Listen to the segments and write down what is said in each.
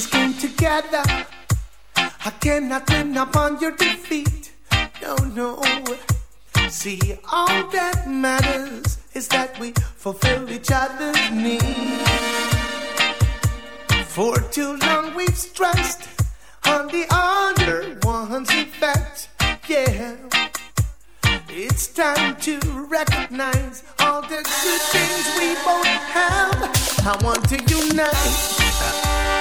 This came together, I cannot win upon your defeat. No, no. See, all that matters is that we fulfill each other's needs. For too long we've stressed on the other one's effect. Yeah. It's time to recognize all the good things we both have. I want to unite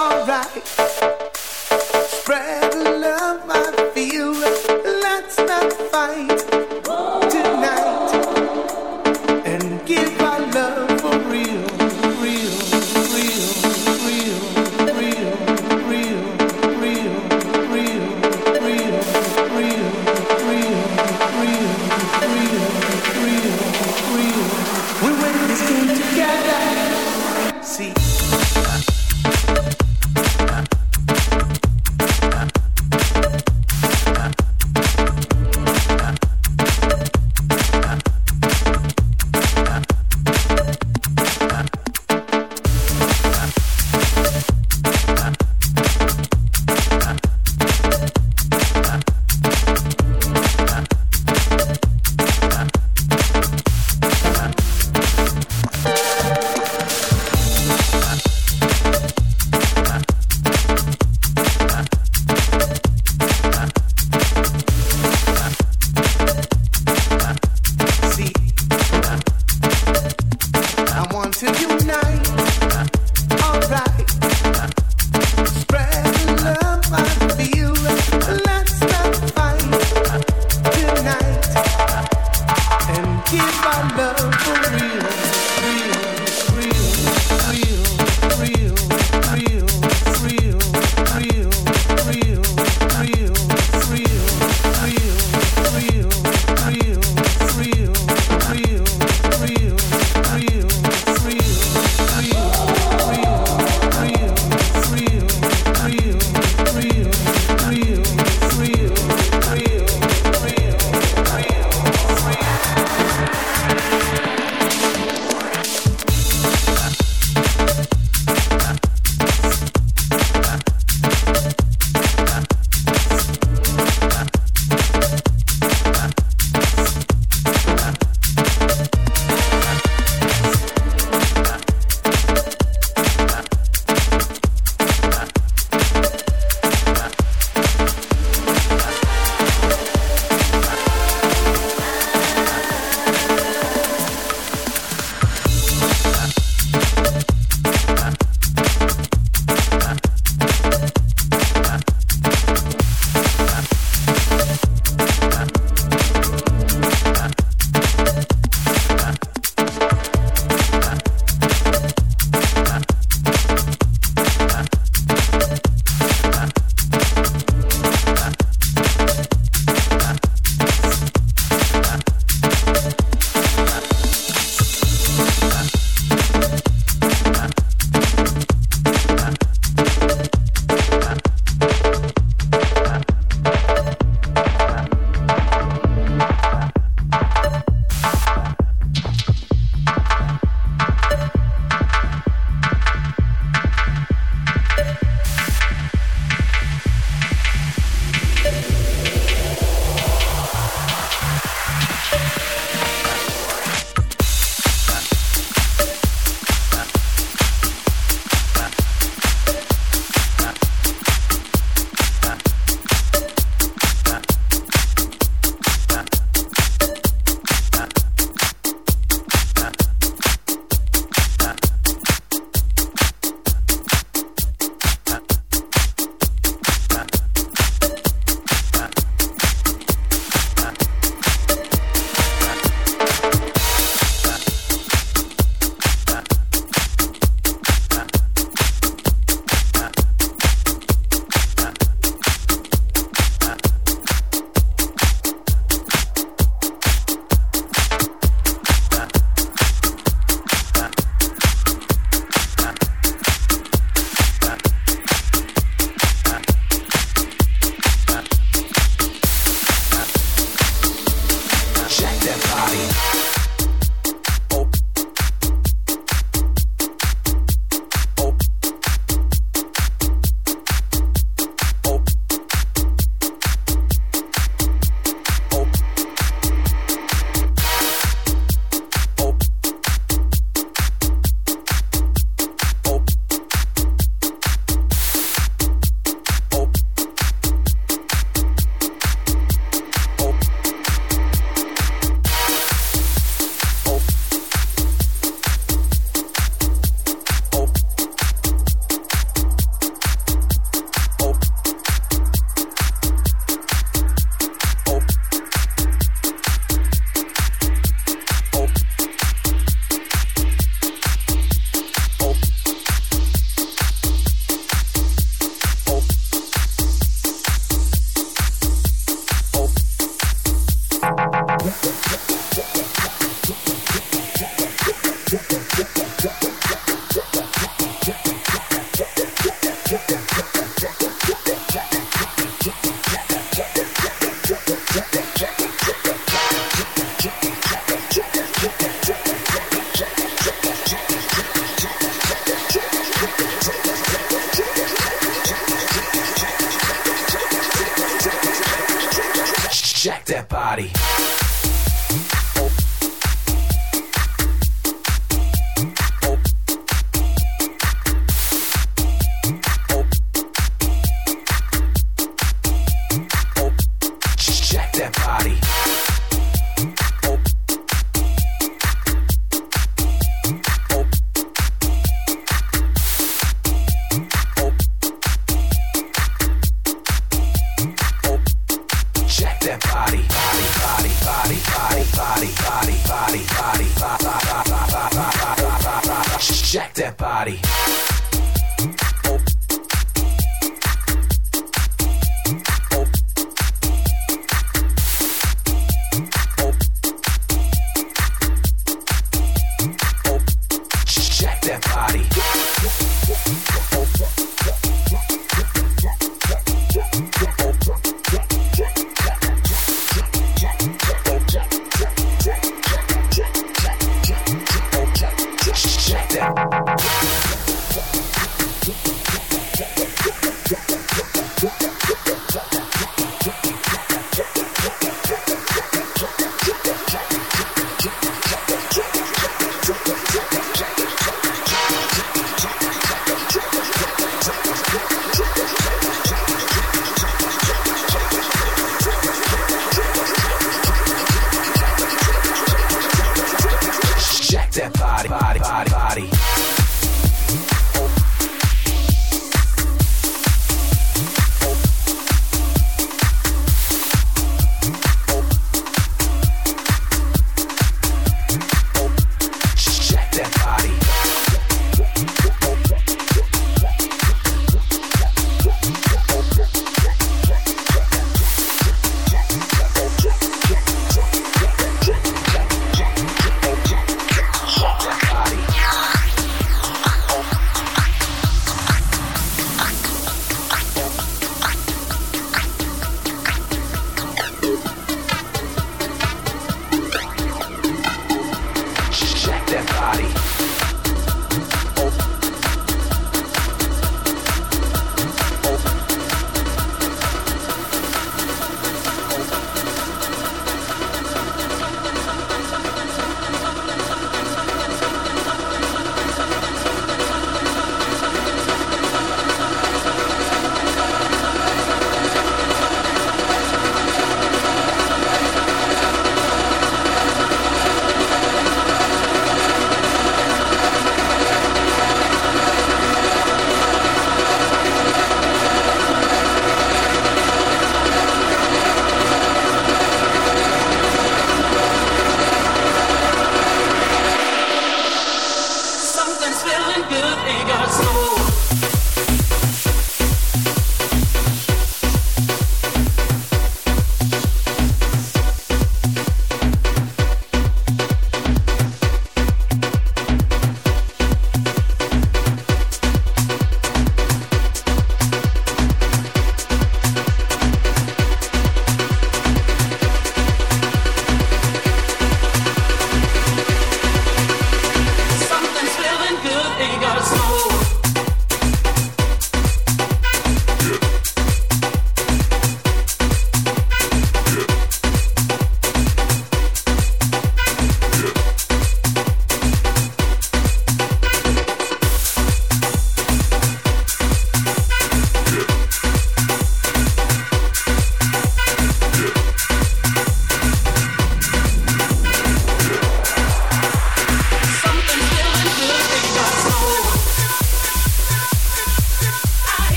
Alright, Spread the love I feel. Let's not fight.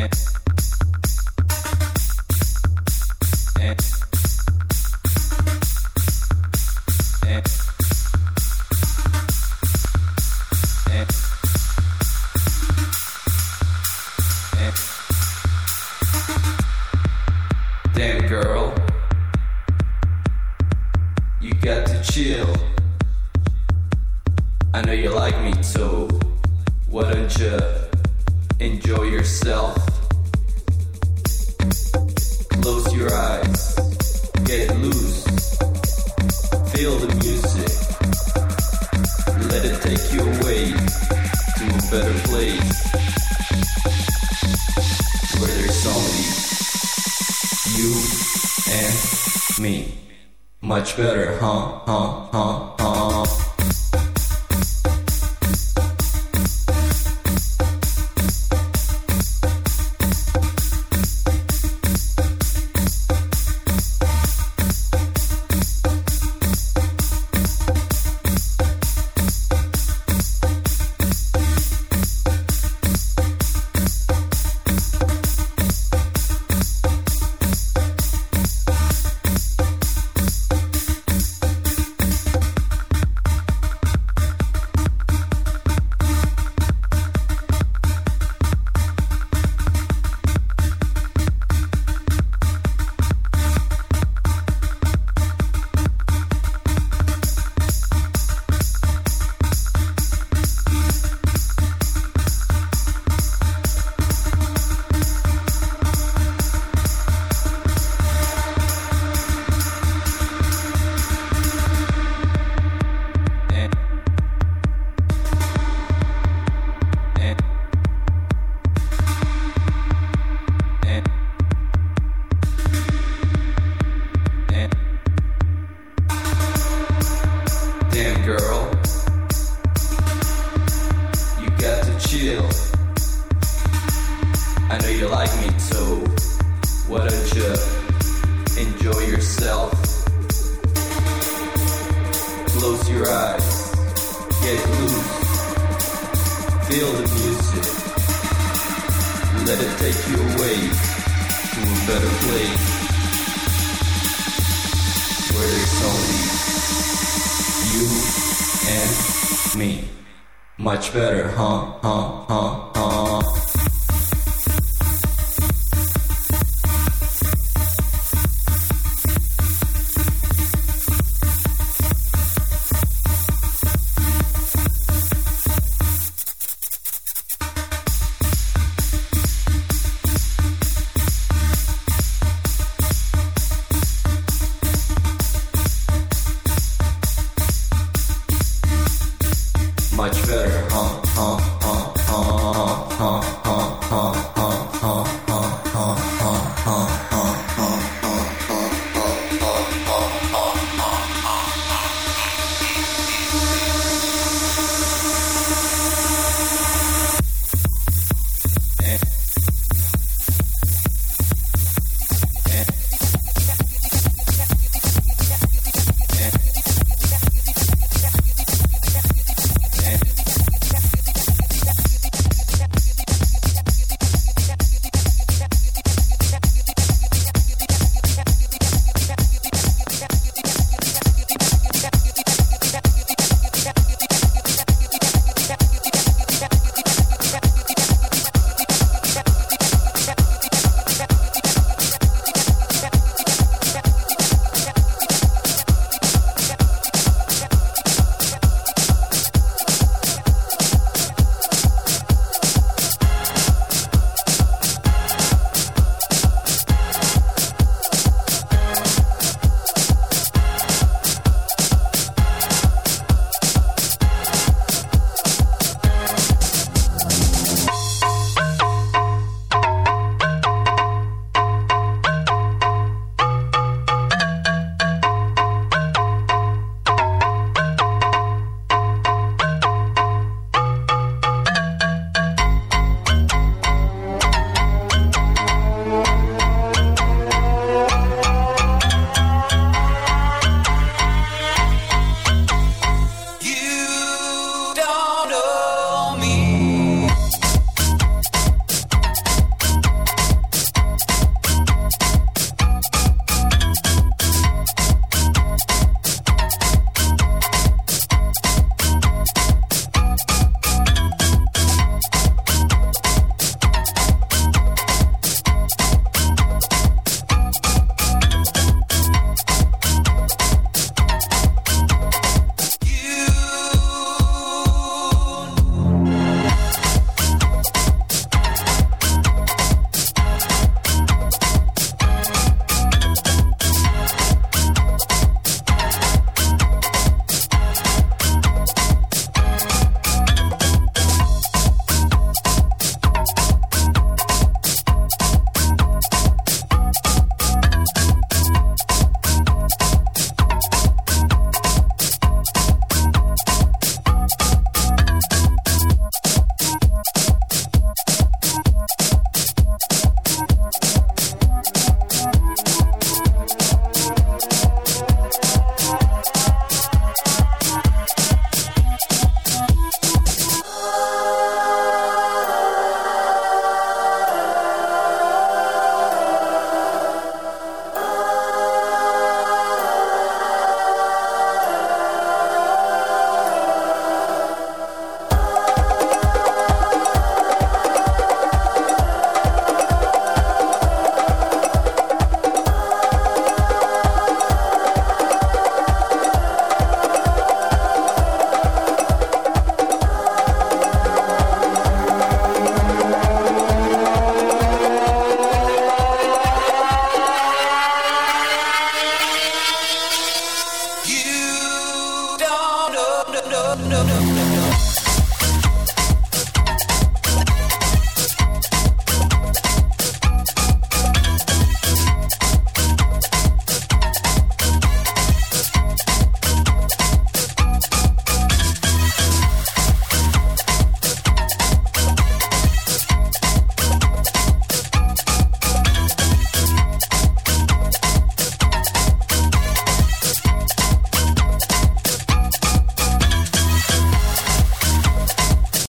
Yeah.